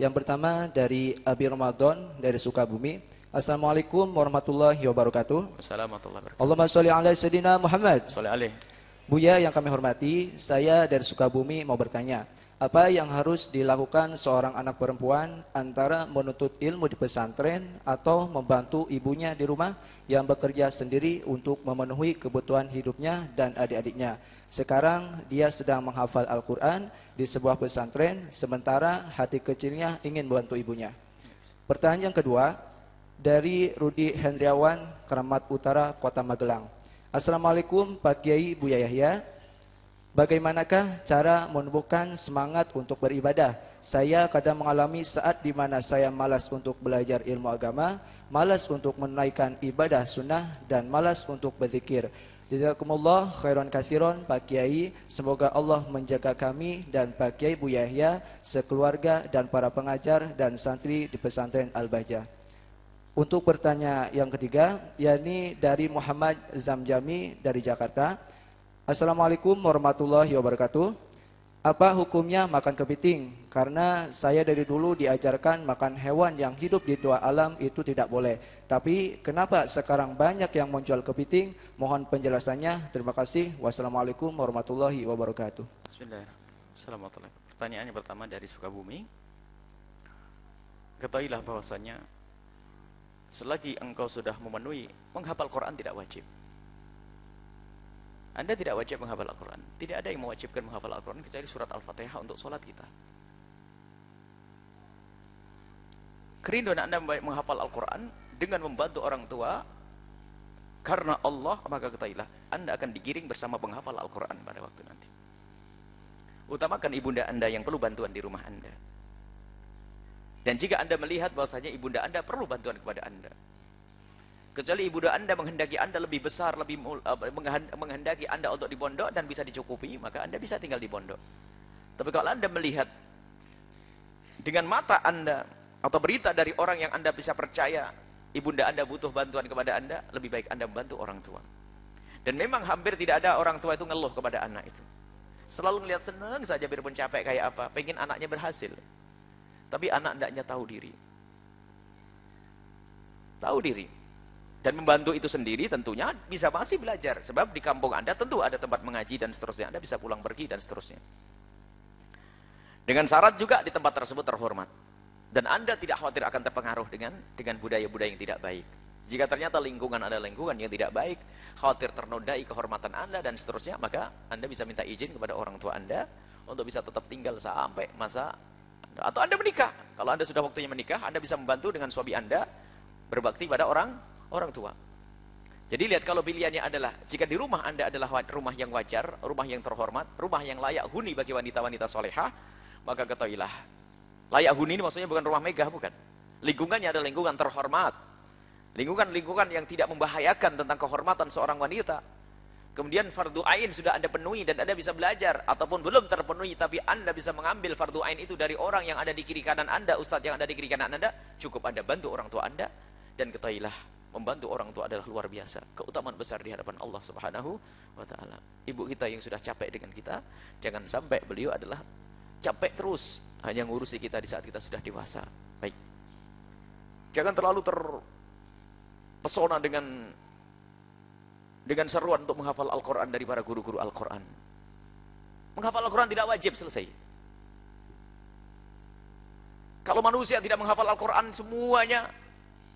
Yang pertama dari Abi Ramadan dari Sukabumi. Assalamualaikum warahmatullahi wabarakatuh. Assalamualaikum warahmatullahi wabarakatuh. Allahumma sholli ala sayyidina Muhammad. Salih alaih. Buya yang kami hormati, saya dari Sukabumi mau bertanya. Apa yang harus dilakukan seorang anak perempuan antara menuntut ilmu di pesantren atau membantu ibunya di rumah yang bekerja sendiri untuk memenuhi kebutuhan hidupnya dan adik-adiknya. Sekarang dia sedang menghafal Al-Quran di sebuah pesantren, sementara hati kecilnya ingin membantu ibunya. Pertanyaan yang kedua, dari Rudi Hendriawan, Keramat Utara, Kota Magelang. Assalamualaikum Pak Kiai Buya Yahya. Bagaimanakah cara menumbuhkan semangat untuk beribadah? Saya kadang mengalami saat di mana saya malas untuk belajar ilmu agama, malas untuk menunaikan ibadah sunnah, dan malas untuk berzikir. Jazakumullah khairan kathiron Pak Kiai. Semoga Allah menjaga kami dan Pak Kiai Bu Yahya, sekeluarga dan para pengajar dan santri di pesantren Al-Bahjah. Untuk bertanya yang ketiga, yakni dari Muhammad Zamjami dari Jakarta. Assalamualaikum warahmatullahi wabarakatuh. Apa hukumnya makan kepiting? Karena saya dari dulu diajarkan makan hewan yang hidup di dua alam itu tidak boleh. Tapi kenapa sekarang banyak yang menjual kepiting? Mohon penjelasannya. Terima kasih. Wassalamualaikum warahmatullahi wabarakatuh. Bismillahirrahmanirrahim. Assalamualaikum. Pertanyaan yang pertama dari Sukabumi. Ketahuilah bahwasanya selagi engkau sudah memenuhi menghafal Quran tidak wajib. Anda tidak wajib menghafal Al-Quran. Tidak ada yang mewajibkan menghafal Al-Quran kecuali surat Al-Fatihah untuk sholat kita. Kerinduan Anda menghafal Al-Quran dengan membantu orang tua karena Allah maka ketahuilah Anda akan digiring bersama penghafal Al-Quran pada waktu nanti. Utamakan ibunda Anda yang perlu bantuan di rumah Anda. Dan jika Anda melihat bahwasanya ibunda Anda perlu bantuan kepada Anda, Kecuali ibunda anda menghendaki anda lebih besar, lebih menghendaki anda untuk di pondok dan bisa dicukupi, maka anda bisa tinggal di pondok. Tapi kalau anda melihat dengan mata anda atau berita dari orang yang anda bisa percaya, ibunda anda butuh bantuan kepada anda, lebih baik anda membantu orang tua. Dan memang hampir tidak ada orang tua itu ngeluh kepada anak itu. Selalu melihat senang saja biarpun capek kayak apa, pengen anaknya berhasil. Tapi anak hendaknya tahu diri. Tahu diri dan membantu itu sendiri tentunya bisa masih belajar. Sebab di kampung anda tentu ada tempat mengaji dan seterusnya. Anda bisa pulang pergi dan seterusnya. Dengan syarat juga di tempat tersebut terhormat. Dan anda tidak khawatir akan terpengaruh dengan dengan budaya-budaya yang tidak baik. Jika ternyata lingkungan ada lingkungan yang tidak baik khawatir ternodai kehormatan anda dan seterusnya maka anda bisa minta izin kepada orang tua anda untuk bisa tetap tinggal sampai masa atau anda menikah. Kalau anda sudah waktunya menikah anda bisa membantu dengan suami anda berbakti pada orang orang tua. Jadi lihat kalau pilihannya adalah jika di rumah Anda adalah rumah yang wajar, rumah yang terhormat, rumah yang layak huni bagi wanita-wanita solehah, maka ketahuilah. Layak huni ini maksudnya bukan rumah megah, bukan. Lingkungannya adalah lingkungan terhormat. Lingkungan-lingkungan yang tidak membahayakan tentang kehormatan seorang wanita. Kemudian fardu ain sudah Anda penuhi dan Anda bisa belajar ataupun belum terpenuhi tapi Anda bisa mengambil fardu ain itu dari orang yang ada di kiri kanan Anda, ustadz yang ada di kiri kanan Anda, cukup Anda bantu orang tua Anda dan ketahuilah membantu orang tua adalah luar biasa. Keutamaan besar di hadapan Allah Subhanahu wa taala. Ibu kita yang sudah capek dengan kita jangan sampai beliau adalah capek terus hanya ngurusi kita di saat kita sudah dewasa. Baik. Jangan terlalu terpesona dengan dengan seruan untuk menghafal Al-Quran dari para guru-guru Al-Quran. Menghafal Al-Quran tidak wajib selesai. Kalau manusia tidak menghafal Al-Quran semuanya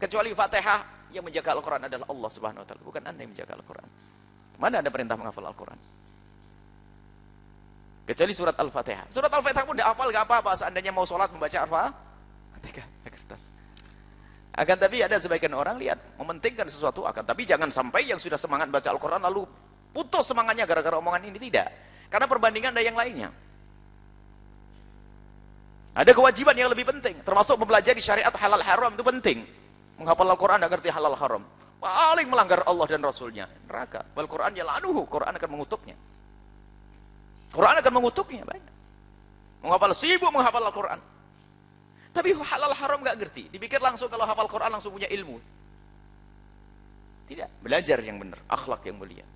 kecuali Fatihah yang menjaga Al-Quran adalah Allah subhanahu wa ta'ala bukan anda yang menjaga Al-Quran. Mana ada perintah menghafal Al-Quran? Kecuali surat Al-Fatihah. Surat Al-Fatihah pun tidak hafal, gak apa-apa. Seandainya mau sholat membaca Al-Fatihah. Kertas. Akan tapi ada sebagian orang lihat mementingkan sesuatu akan. Tapi jangan sampai yang sudah semangat baca Al-Quran lalu putus semangatnya gara-gara omongan ini. Tidak. Karena perbandingan ada yang lainnya. Ada kewajiban yang lebih penting. Termasuk mempelajari syariat halal haram itu penting menghafal Al-Quran tidak ngerti halal haram. Paling melanggar Allah dan Rasulnya. Neraka. Wal Quran yalanuhu Quran akan mengutuknya. Quran akan mengutuknya banyak. Menghafal sibuk menghafal Al-Quran. Tapi halal haram gak ngerti. Dipikir langsung kalau hafal Quran langsung punya ilmu. Tidak. Belajar yang benar. Akhlak yang mulia.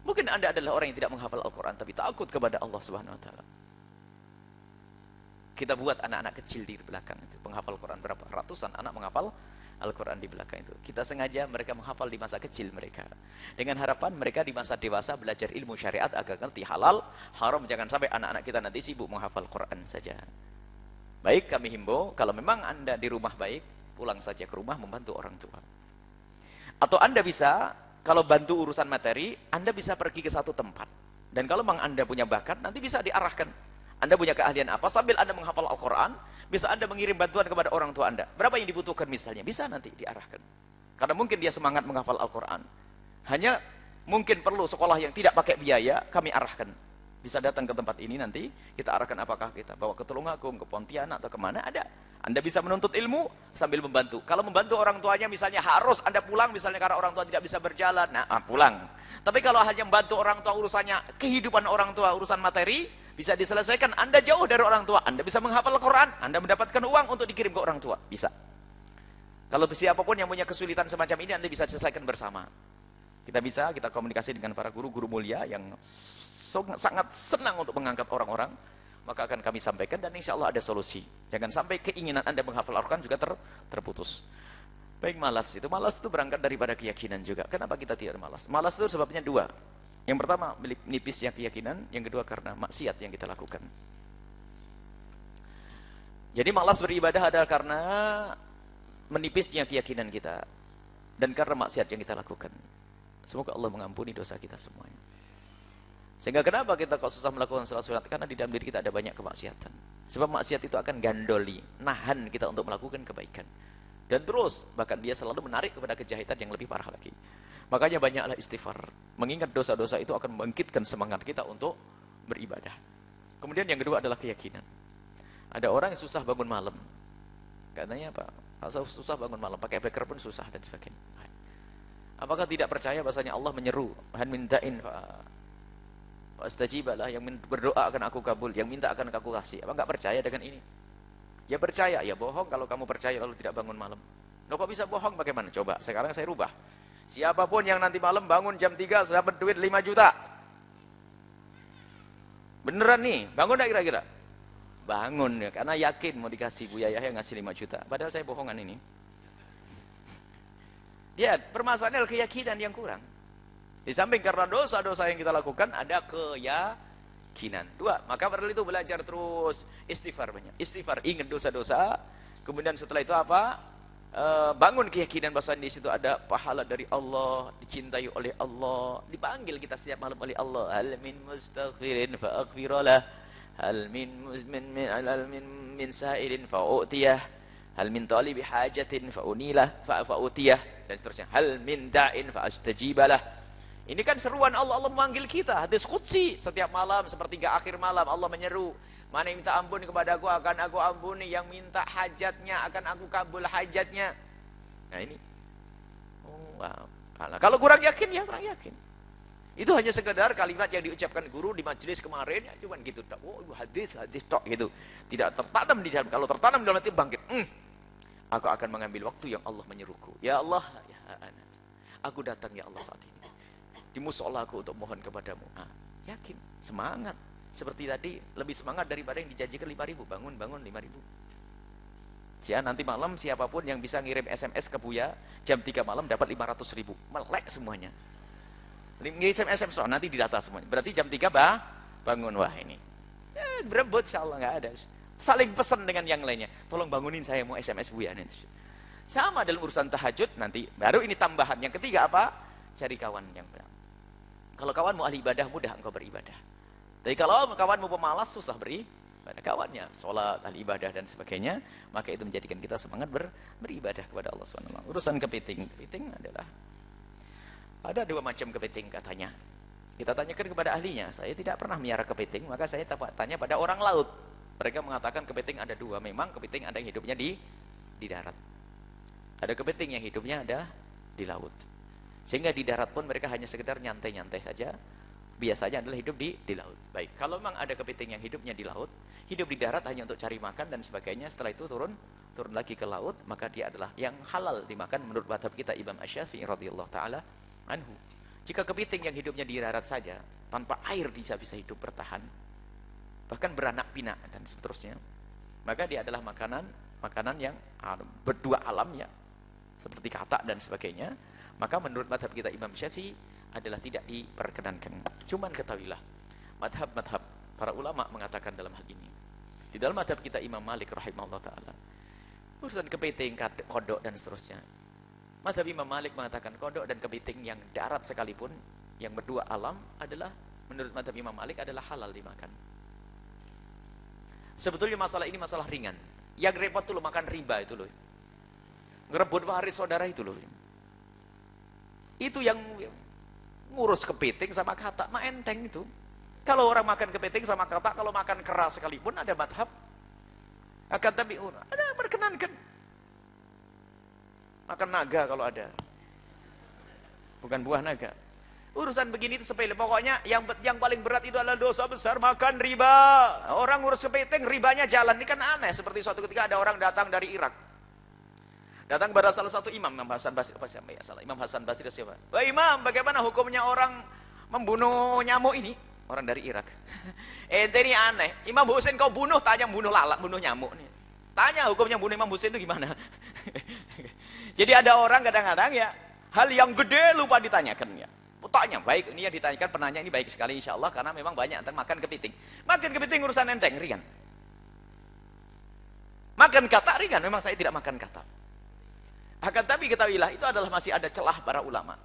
Mungkin anda adalah orang yang tidak menghafal Al-Quran tapi takut kepada Allah subhanahu wa ta'ala. Kita buat anak-anak kecil di belakang itu, penghafal Quran berapa? Ratusan anak menghafal Al-Quran di belakang itu. Kita sengaja mereka menghafal di masa kecil mereka. Dengan harapan mereka di masa dewasa belajar ilmu syariat agar ngerti halal, haram jangan sampai anak-anak kita nanti sibuk menghafal Quran saja. Baik kami himbau, kalau memang anda di rumah baik, pulang saja ke rumah membantu orang tua. Atau anda bisa, kalau bantu urusan materi, anda bisa pergi ke satu tempat. Dan kalau memang anda punya bakat, nanti bisa diarahkan anda punya keahlian apa? Sambil Anda menghafal Al-Quran, bisa Anda mengirim bantuan kepada orang tua Anda. Berapa yang dibutuhkan misalnya? Bisa nanti diarahkan. Karena mungkin dia semangat menghafal Al-Quran. Hanya mungkin perlu sekolah yang tidak pakai biaya, kami arahkan. Bisa datang ke tempat ini nanti, kita arahkan apakah kita bawa ke Tulungagung, ke Pontianak, atau ke mana, ada. Anda bisa menuntut ilmu sambil membantu. Kalau membantu orang tuanya misalnya harus Anda pulang, misalnya karena orang tua tidak bisa berjalan, nah ah, pulang. Tapi kalau hanya membantu orang tua urusannya, kehidupan orang tua, urusan materi, bisa diselesaikan. Anda jauh dari orang tua, Anda bisa menghafal Al-Quran, Anda mendapatkan uang untuk dikirim ke orang tua. Bisa. Kalau siapa pun yang punya kesulitan semacam ini, Anda bisa selesaikan bersama. Kita bisa, kita komunikasi dengan para guru-guru mulia yang sangat senang untuk mengangkat orang-orang, maka akan kami sampaikan dan insya Allah ada solusi. Jangan sampai keinginan Anda menghafal Al-Quran juga ter, terputus. Baik malas, itu malas itu berangkat daripada keyakinan juga. Kenapa kita tidak malas? Malas itu sebabnya dua. Yang pertama, nipisnya keyakinan. Yang kedua, karena maksiat yang kita lakukan. Jadi malas beribadah adalah karena menipisnya keyakinan kita. Dan karena maksiat yang kita lakukan. Semoga Allah mengampuni dosa kita semuanya. Sehingga kenapa kita kok susah melakukan salat sunat? Karena di dalam diri kita ada banyak kemaksiatan. Sebab maksiat itu akan gandoli, nahan kita untuk melakukan kebaikan. Dan terus, bahkan dia selalu menarik kepada kejahatan yang lebih parah lagi. Makanya banyaklah istighfar. Mengingat dosa-dosa itu akan membangkitkan semangat kita untuk beribadah. Kemudian yang kedua adalah keyakinan. Ada orang yang susah bangun malam. Katanya apa? Asal susah bangun malam, pakai beker pun susah dan sebagainya. Apakah tidak percaya bahasanya Allah menyeru, "Han mintain fa astajibalah yang berdoa akan aku kabul, yang minta akan aku kasih." Apa enggak percaya dengan ini? Ya percaya, ya bohong kalau kamu percaya lalu tidak bangun malam. Loh kok bisa bohong bagaimana? Coba, sekarang saya rubah. Siapa pun yang nanti malam bangun jam 3 dapat duit 5 juta. Beneran nih, bangun enggak kira-kira? Bangun ya, karena yakin mau dikasih Bu Yayah yang ngasih 5 juta. Padahal saya bohongan ini. Dia permasalahannya keyakinan yang kurang. Di samping karena dosa-dosa yang kita lakukan ada keyakinan. Dua, maka perlu itu belajar terus istighfar banyak. Istighfar, ingat dosa-dosa. Kemudian setelah itu apa? Uh, bangun keyakinan bahwa di situ ada pahala dari Allah, dicintai oleh Allah, dipanggil kita setiap malam oleh Allah. Hal min mustaghfirin fa aghfiralah. Hal min min min hal min min sa'ilin fa u'tiyah. Hal min talibi hajatin fa unilah fa fa utiyah dan seterusnya. Hal min da'in fa astajibalah. Ini kan seruan Allah, Allah memanggil kita. Hadis qudsi setiap malam sepertiga akhir malam Allah menyeru Mana yang minta ampun kepada aku akan aku ampuni. Yang minta hajatnya akan aku kabul hajatnya. Nah ini. Oh, wow. Kalau kurang yakin ya kurang yakin. Itu hanya sekedar kalimat yang diucapkan guru di majelis kemarin ya cuman gitu. Oh, hadis hadis tok gitu. Tidak tertanam di dalam. Kalau tertanam di dalam hati bangkit. Hmm, aku akan mengambil waktu yang Allah menyeruku. Ya Allah, ya. Aku datang ya Allah saat ini. Di musola aku untuk mohon kepadamu. Ah, yakin, semangat. Seperti tadi, lebih semangat daripada yang dijanjikan 5 ribu. Bangun, bangun 5 ribu. Ya, nanti malam siapa pun yang bisa ngirim SMS ke Buya, jam 3 malam dapat 500 ribu. Melek semuanya. Ngirim SMS, so, nanti didata semuanya. Berarti jam 3 bah, bangun. Wah ini. Ya, berebut insya Allah nggak ada. Saling pesan dengan yang lainnya. Tolong bangunin saya mau SMS Buya. Nanti. Sama dalam urusan tahajud nanti. Baru ini tambahan. Yang ketiga apa? Cari kawan yang benar. Kalau kawan mau ahli ibadah, mudah engkau beribadah. Tapi kalau kawanmu pemalas, susah beri pada kawannya, sholat, ahli ibadah dan sebagainya, maka itu menjadikan kita semangat ber, beribadah kepada Allah SWT. Urusan kepiting, kepiting adalah ada dua macam kepiting katanya. Kita tanyakan kepada ahlinya, saya tidak pernah miara kepiting, maka saya tanya pada orang laut. Mereka mengatakan kepiting ada dua, memang kepiting ada yang hidupnya di di darat. Ada kepiting yang hidupnya ada di laut. Sehingga di darat pun mereka hanya sekedar nyantai-nyantai saja, biasanya adalah hidup di di laut. Baik, kalau memang ada kepiting yang hidupnya di laut, hidup di darat hanya untuk cari makan dan sebagainya, setelah itu turun turun lagi ke laut, maka dia adalah yang halal dimakan menurut madhab kita Imam Asy-Syafi'i radhiyallahu taala anhu. Jika kepiting yang hidupnya di darat saja, tanpa air bisa bisa hidup bertahan, bahkan beranak pinak dan seterusnya, maka dia adalah makanan makanan yang berdua alam ya seperti kata dan sebagainya maka menurut madhab kita Imam Syafi'i adalah tidak diperkenankan. Cuman ketahuilah madhab-madhab para ulama mengatakan dalam hal ini. Di dalam madhab kita Imam Malik rahimahullah ta'ala urusan kepiting, kodok dan seterusnya. Madhab Imam Malik mengatakan kodok dan kepiting yang darat sekalipun yang berdua alam adalah menurut madhab Imam Malik adalah halal dimakan. Sebetulnya masalah ini masalah ringan. Yang repot tuh makan riba itu loh. Ngerebut waris saudara itu loh itu yang ngurus kepiting sama kata, mah enteng itu. Kalau orang makan kepiting sama kata, kalau makan keras sekalipun ada madhab. Akan tapi ada berkenankan. Makan naga kalau ada. Bukan buah naga. Urusan begini itu sepele. Pokoknya yang yang paling berat itu adalah dosa besar makan riba. Orang ngurus kepiting, ribanya jalan. Ini kan aneh. Seperti suatu ketika ada orang datang dari Irak. Datang kepada salah satu imam, Imam Hasan Basri, apa siapa ya salah? Imam Hasan Basri siapa? Wah imam, bagaimana hukumnya orang membunuh nyamuk ini? Orang dari Irak. eh ini aneh. Imam Husain kau bunuh, tanya bunuh lalat, bunuh nyamuk nih. Tanya hukumnya bunuh Imam Husain itu gimana? Jadi ada orang kadang-kadang ya, hal yang gede lupa ditanyakan ya. Tanya baik, ini yang ditanyakan penanya ini baik sekali insya Allah karena memang banyak tentang makan kepiting. Makan kepiting urusan enteng ringan. Makan kata ringan, memang saya tidak makan kata. Akan tapi ketahuilah itu adalah masih ada celah para ulama.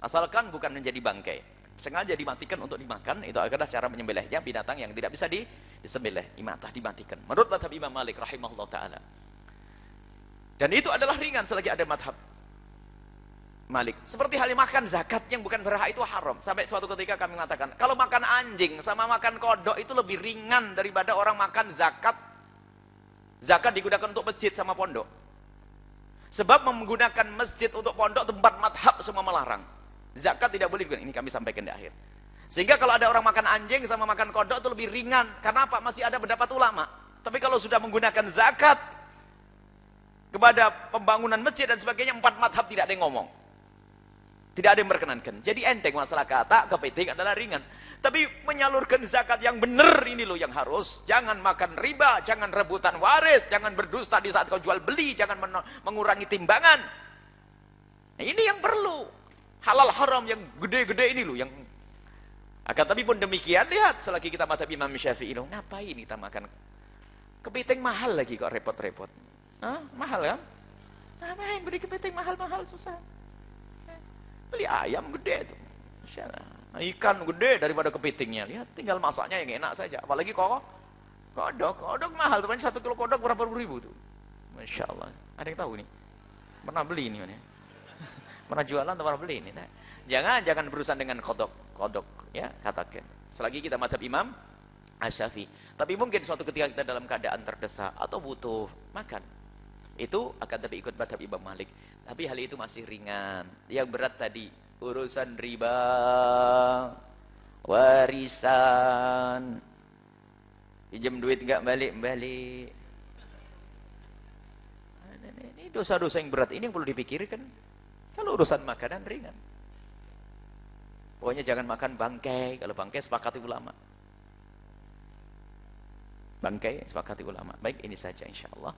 Asalkan bukan menjadi bangkai. Sengaja dimatikan untuk dimakan, itu adalah cara menyembelihnya binatang yang tidak bisa disembelih, imatah dimatikan. Menurut madhab Imam Malik rahimahullah taala. Dan itu adalah ringan selagi ada madhab Malik. Seperti halnya makan zakat yang bukan berhak itu haram. Sampai suatu ketika kami mengatakan, kalau makan anjing sama makan kodok itu lebih ringan daripada orang makan zakat. Zakat digunakan untuk masjid sama pondok. Sebab menggunakan masjid untuk pondok tempat madhab semua melarang. Zakat tidak boleh Ini kami sampaikan di akhir. Sehingga kalau ada orang makan anjing sama makan kodok itu lebih ringan. Karena apa? Masih ada pendapat ulama. Tapi kalau sudah menggunakan zakat kepada pembangunan masjid dan sebagainya, empat madhab tidak ada yang ngomong. Tidak ada yang berkenankan. Jadi enteng masalah kata, kepiting adalah ringan. Tapi menyalurkan zakat yang benar ini loh yang harus. Jangan makan riba, jangan rebutan waris, jangan berdusta di saat kau jual beli, jangan mengurangi timbangan. Nah, ini yang perlu. Halal haram yang gede-gede ini loh yang akan tapi pun demikian lihat selagi kita mata Imam Syafi'i loh, ngapain kita makan kepiting mahal lagi kok repot-repot. Hah? Mahal kan? Ngapain beli kepiting mahal-mahal susah. Beli ayam gede tuh. Masyaallah. Nah, ikan gede daripada kepitingnya. Lihat, tinggal masaknya yang enak saja. Apalagi kok kodok. Kodok mahal. Tuh, satu kilo kodok berapa ribu tuh. Masya Allah. Ada yang tahu nih? Pernah beli ini. Mana? Pernah jualan atau pernah beli ini? Nah, jangan jangan berurusan dengan kodok. Kodok. ya Katakan. Selagi kita madhab imam, Asyafi. Tapi mungkin suatu ketika kita dalam keadaan terdesak atau butuh makan. Itu akan tapi ikut madhab Imam Malik. Tapi hal itu masih ringan. Yang berat tadi urusan riba, warisan, pinjam duit nggak balik-balik. Ini dosa-dosa yang berat ini yang perlu dipikirkan. Kalau urusan makanan ringan. Pokoknya jangan makan bangkai. Kalau bangkai sepakati ulama. Bangkai sepakati ulama. Baik ini saja insya Allah.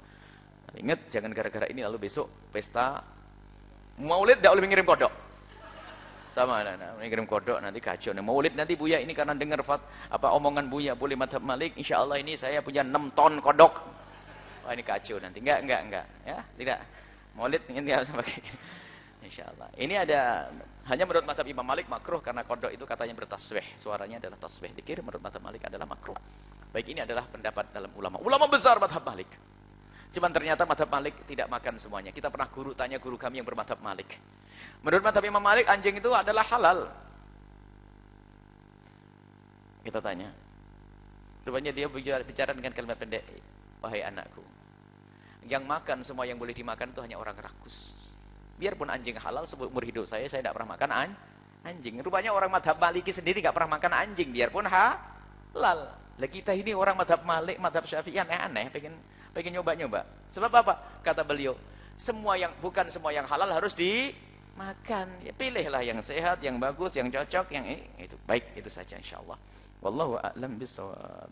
Ingat jangan gara-gara ini lalu besok pesta maulid tidak boleh mengirim kodok sama nah, nah, kirim kodok nanti kacau. Nih maulid nanti Buya ini karena dengar fat, apa omongan Buya boleh madhab Malik insya Allah ini saya punya 6 ton kodok. Wah ini kacau nanti. Enggak enggak enggak. Ya tidak. Maulid ini harus insya Allah ini ada hanya menurut madhab Imam Malik makruh karena kodok itu katanya bertasbih. Suaranya adalah tasbih. Dikir menurut madhab Malik adalah makruh. Baik ini adalah pendapat dalam ulama. Ulama besar madhab Malik Cuman ternyata madhab Malik tidak makan semuanya. Kita pernah guru tanya guru kami yang bermadhab Malik. Menurut madhab Imam Malik, anjing itu adalah halal. Kita tanya. Rupanya dia bicara, dengan kalimat pendek. Wahai anakku. Yang makan semua yang boleh dimakan itu hanya orang rakus. Biarpun anjing halal umur hidup saya, saya tidak pernah makan an anjing. Rupanya orang madhab Maliki sendiri tidak pernah makan anjing. Biarpun halal. Lah kita ini orang madhab Malik, madhab Syafi'i aneh-aneh. Pengen pengen nyoba-nyoba. Sebab apa? Kata beliau, semua yang bukan semua yang halal harus dimakan. Ya, pilihlah yang sehat, yang bagus, yang cocok, yang itu. Baik, itu saja insyaallah. Wallahu a'lam bishawab.